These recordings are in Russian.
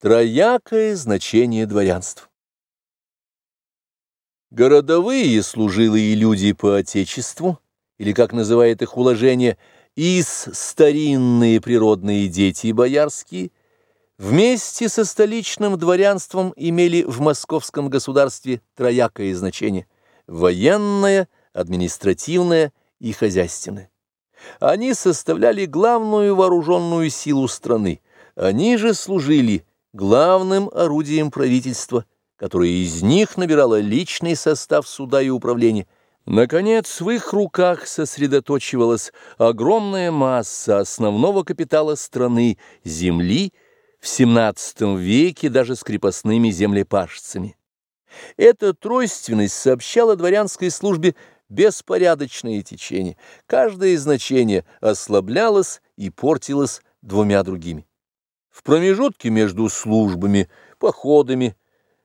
Троякое значение дворянства. Городовые служилые люди по отечеству, или, как называет их уложение, из старинные природные дети боярские, вместе со столичным дворянством имели в московском государстве троякое значение – военное, административное и хозяйственное. Они составляли главную вооруженную силу страны, они же служили – главным орудием правительства, которое из них набирало личный состав суда и управления. Наконец, в их руках сосредоточивалась огромная масса основного капитала страны, земли, в XVII веке даже с крепостными землепашцами. Эта тройственность сообщала дворянской службе беспорядочное течение. Каждое значение ослаблялось и портилось двумя другими. В промежутке между службами, походами,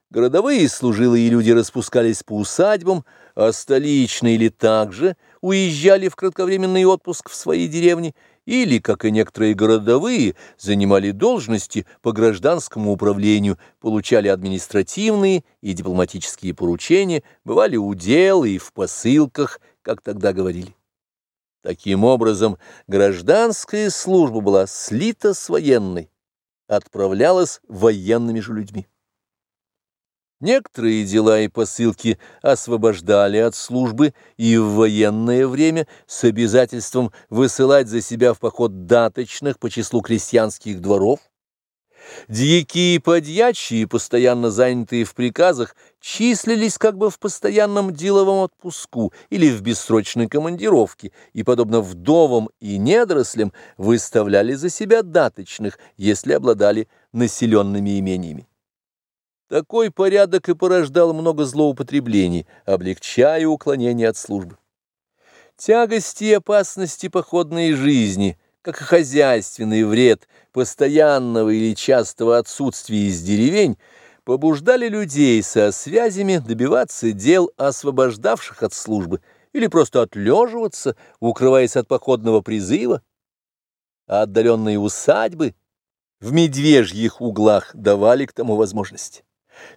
городовые служилые люди распускались по усадьбам, а столичные или также уезжали в кратковременный отпуск в свои деревни, или, как и некоторые городовые, занимали должности по гражданскому управлению, получали административные и дипломатические поручения, бывали уделы и в посылках, как тогда говорили. Таким образом, гражданская служба была слита с военной отправлялась военными же людьми. Некоторые дела и посылки освобождали от службы и в военное время с обязательством высылать за себя в поход даточных по числу крестьянских дворов, Дьяки и подьячие, постоянно занятые в приказах, числились как бы в постоянном деловом отпуску или в бессрочной командировке, и, подобно вдовам и недорослям, выставляли за себя даточных, если обладали населенными имениями. Такой порядок и порождал много злоупотреблений, облегчая уклонение от службы. Тягости и опасности походной жизни – как и хозяйственный вред постоянного или частого отсутствия из деревень, побуждали людей со связями добиваться дел, освобождавших от службы, или просто отлеживаться, укрываясь от походного призыва, а отдаленные усадьбы в медвежьих углах давали к тому возможность.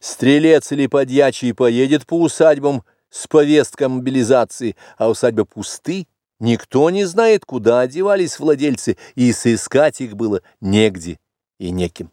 Стрелец или подьячий поедет по усадьбам с повесткой мобилизации, а усадьбы пусты, Никто не знает, куда одевались владельцы, и сыскать их было негде и неким.